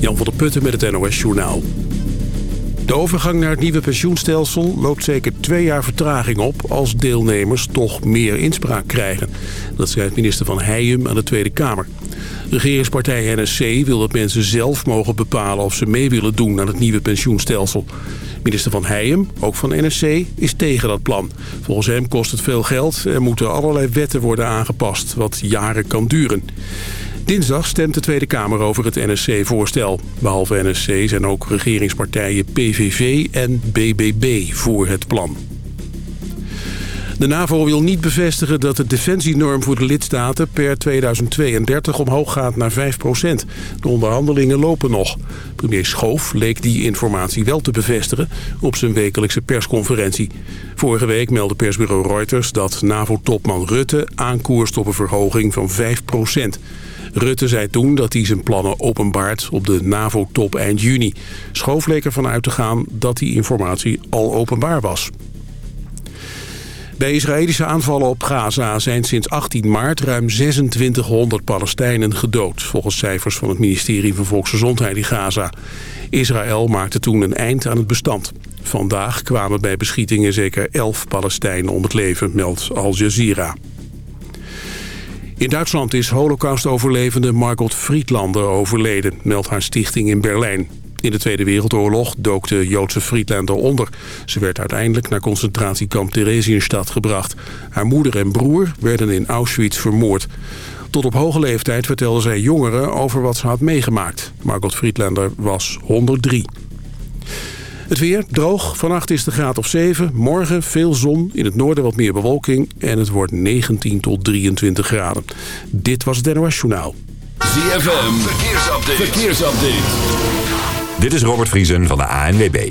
Jan van der Putten met het NOS Journaal. De overgang naar het nieuwe pensioenstelsel loopt zeker twee jaar vertraging op... als deelnemers toch meer inspraak krijgen. Dat schrijft minister Van Heijem aan de Tweede Kamer. Regeringspartij NSC wil dat mensen zelf mogen bepalen of ze mee willen doen aan het nieuwe pensioenstelsel. Minister Van Heijem, ook van NSC, is tegen dat plan. Volgens hem kost het veel geld en moeten allerlei wetten worden aangepast, wat jaren kan duren. Dinsdag stemt de Tweede Kamer over het NSC-voorstel. Behalve NSC zijn ook regeringspartijen PVV en BBB voor het plan. De NAVO wil niet bevestigen dat de defensienorm voor de lidstaten per 2032 omhoog gaat naar 5% De onderhandelingen lopen nog. Premier Schoof leek die informatie wel te bevestigen op zijn wekelijkse persconferentie. Vorige week meldde persbureau Reuters dat NAVO-topman Rutte aankoerst op een verhoging van 5 Rutte zei toen dat hij zijn plannen openbaart op de NAVO-top eind juni. Schoof leek ervan uit te gaan dat die informatie al openbaar was. Bij Israëlische aanvallen op Gaza zijn sinds 18 maart ruim 2600 Palestijnen gedood... volgens cijfers van het ministerie van Volksgezondheid in Gaza. Israël maakte toen een eind aan het bestand. Vandaag kwamen bij beschietingen zeker 11 Palestijnen om het leven, meldt Al Jazeera. In Duitsland is holocaust-overlevende Margot Friedlander overleden, meldt haar stichting in Berlijn. In de Tweede Wereldoorlog dook de Joodse Friedlander onder. Ze werd uiteindelijk naar concentratiekamp Theresienstadt gebracht. Haar moeder en broer werden in Auschwitz vermoord. Tot op hoge leeftijd vertelde zij jongeren over wat ze had meegemaakt. Margot Friedlander was 103. Het weer droog. Vannacht is de graad of 7. Morgen veel zon. In het noorden wat meer bewolking. En het wordt 19 tot 23 graden. Dit was het NOS Journaal. ZFM. Verkeersupdate. Verkeersupdate. Dit is Robert Vriesen van de ANWB.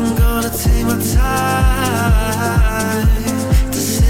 I'm gonna take my time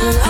love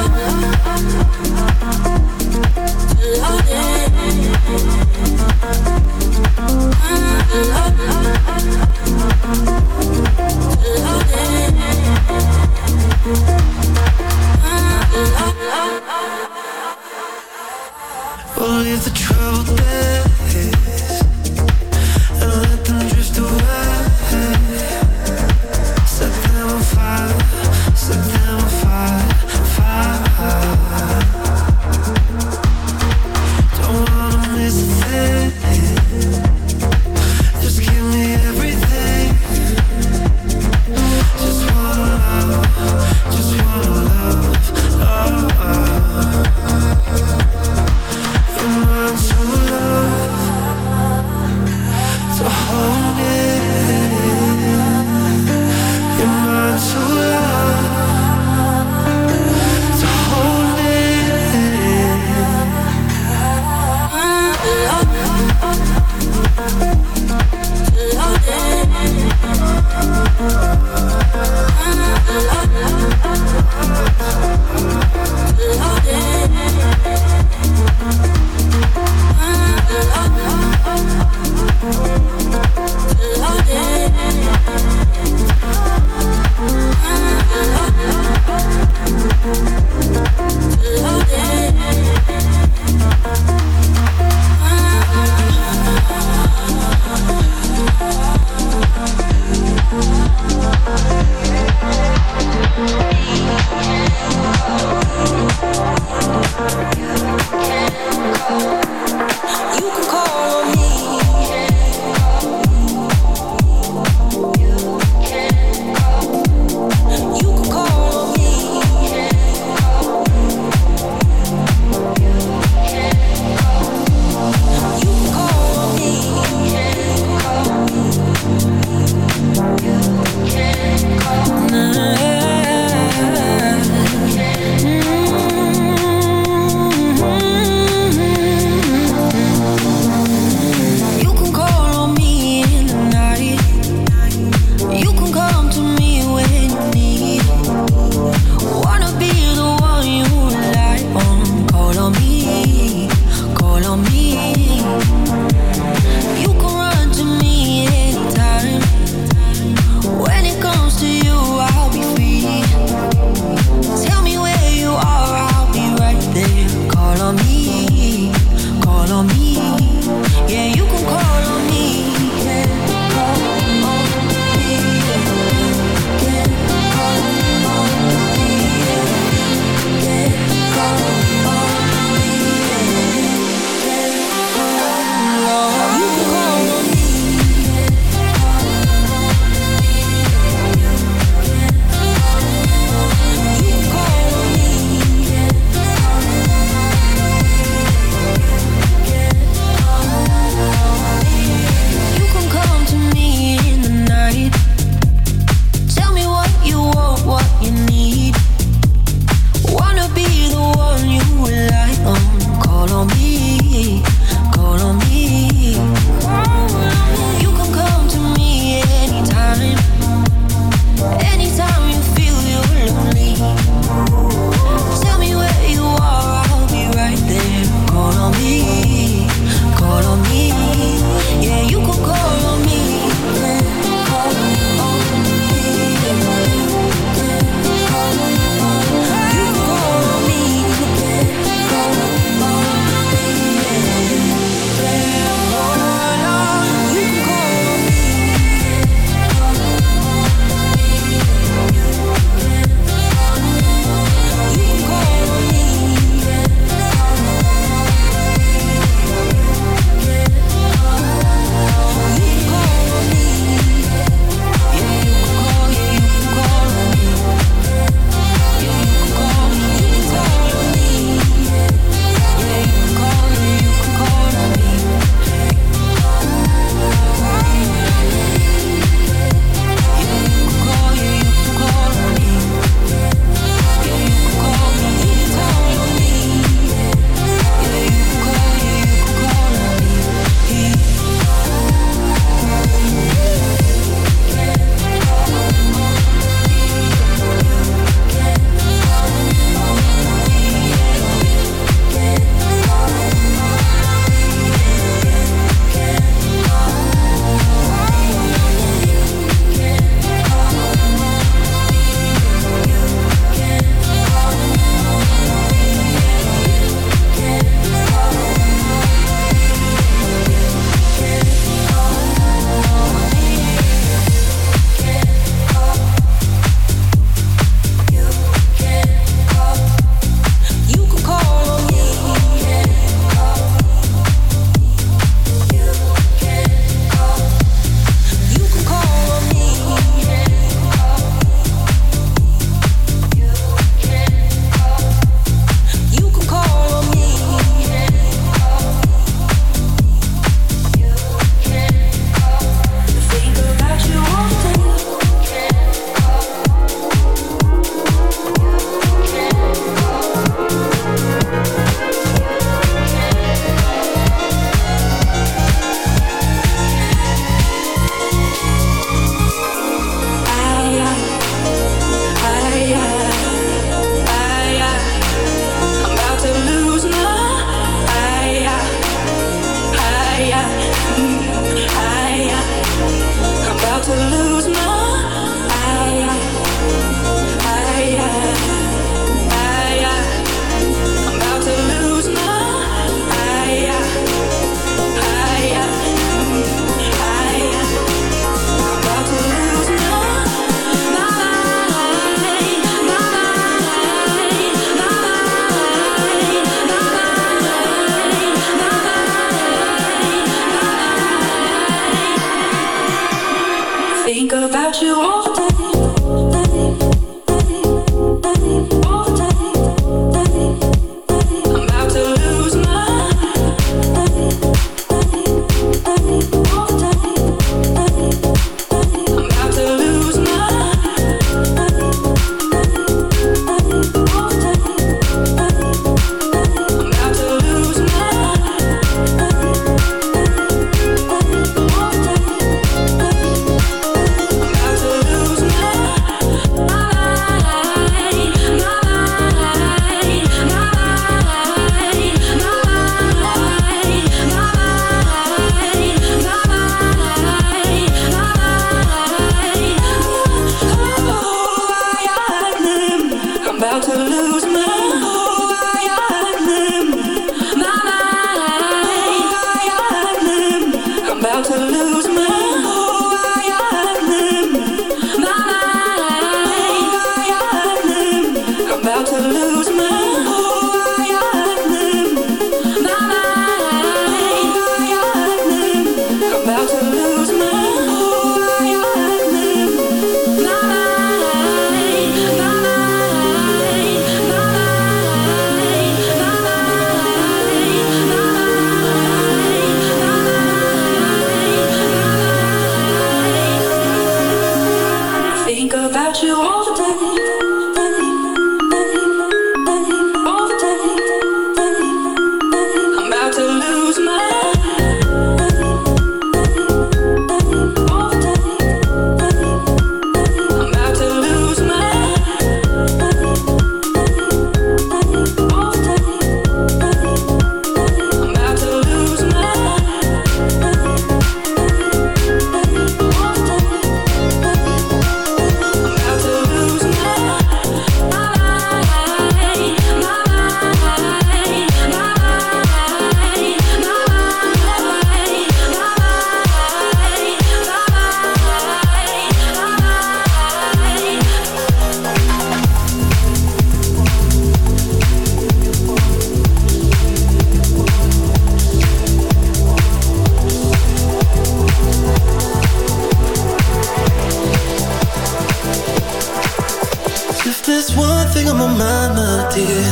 just one thing on my mind, my dear.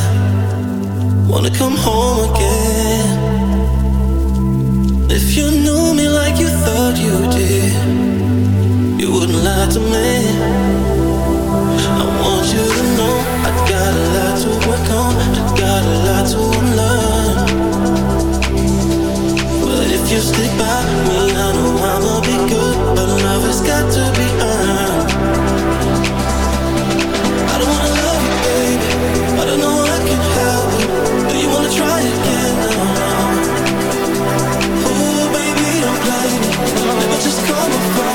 Wanna come home again. If you knew me like you thought you did, you wouldn't lie to me. I want you to know I got a lot to work on, I got a lot to unlearn. But if you stick by me, I know I'ma be good. But love has got to overflow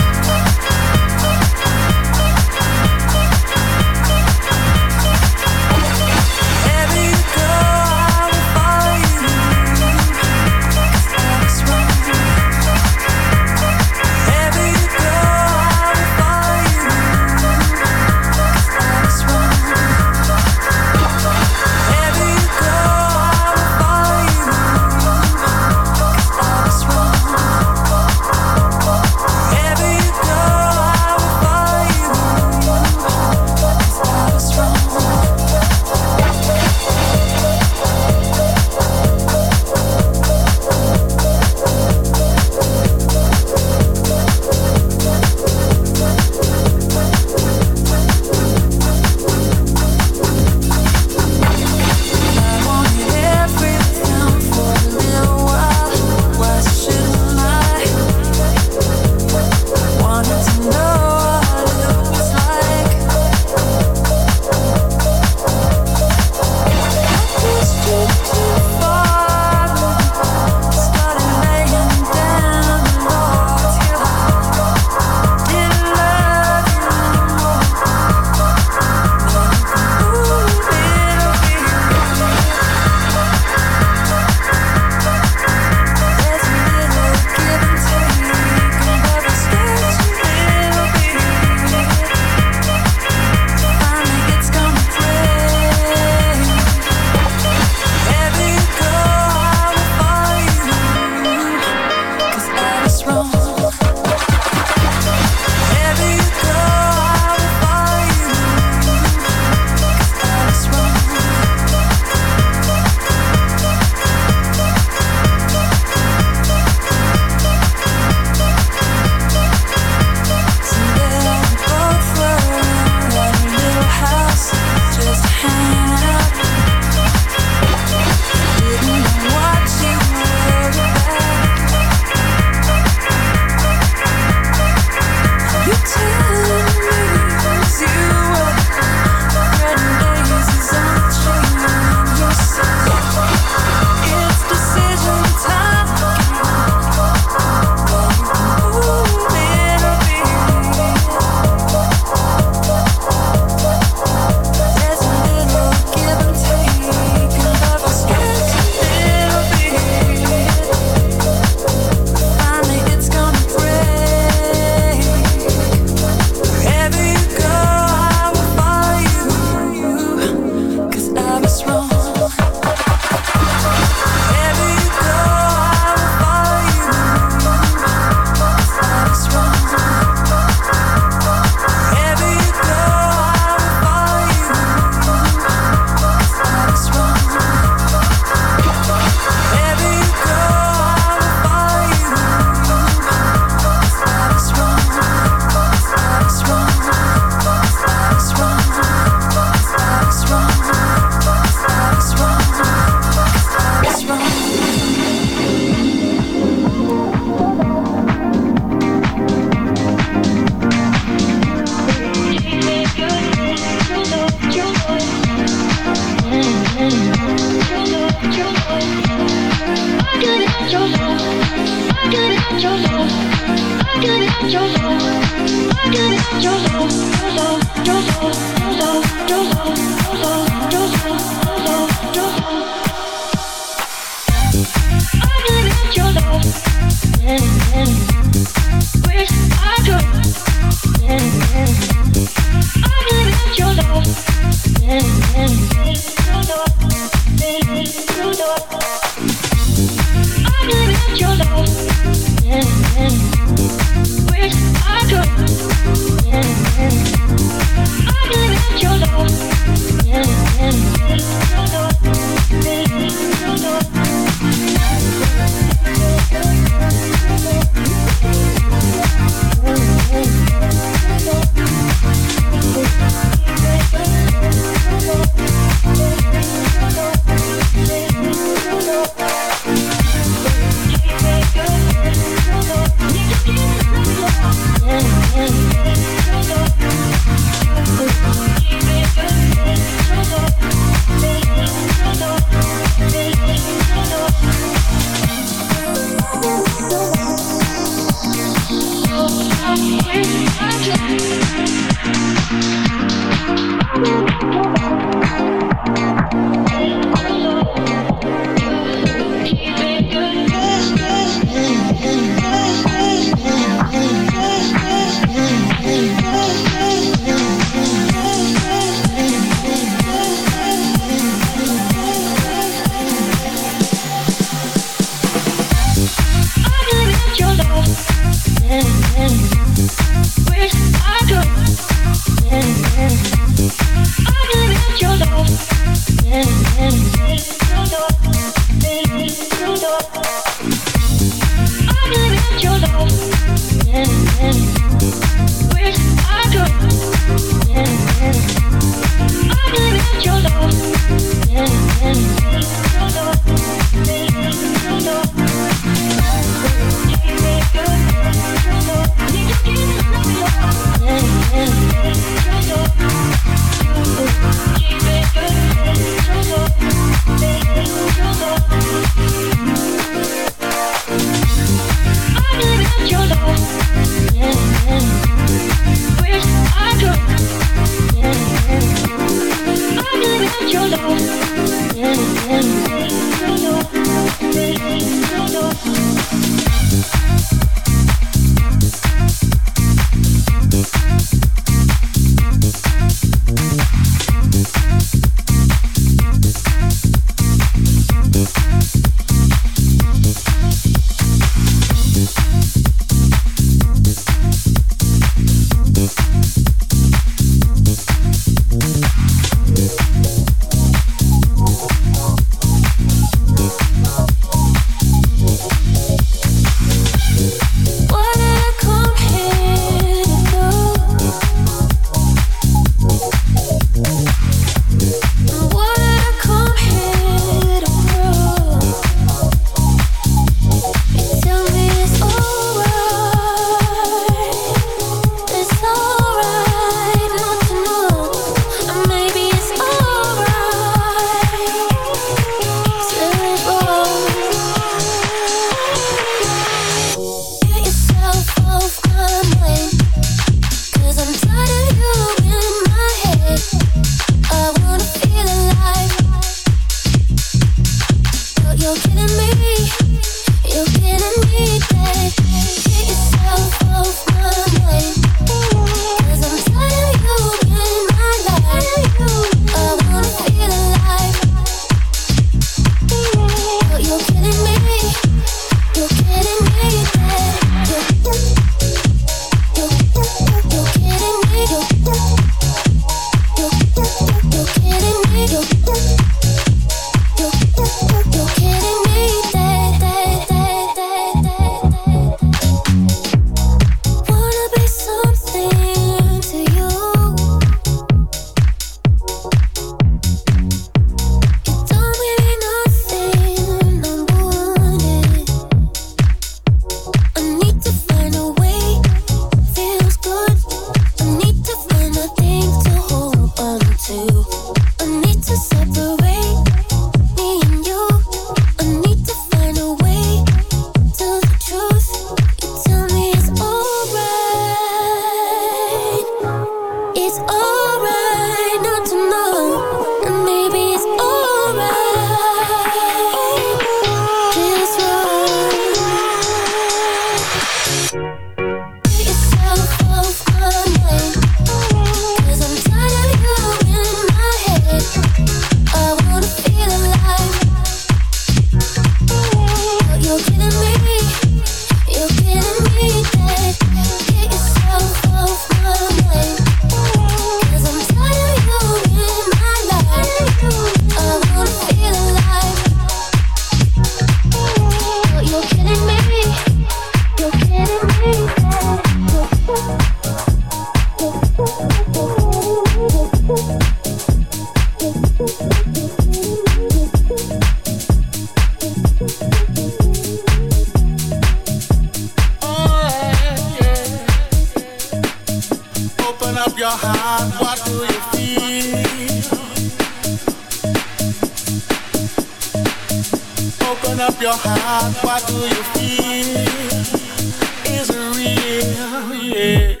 yeah.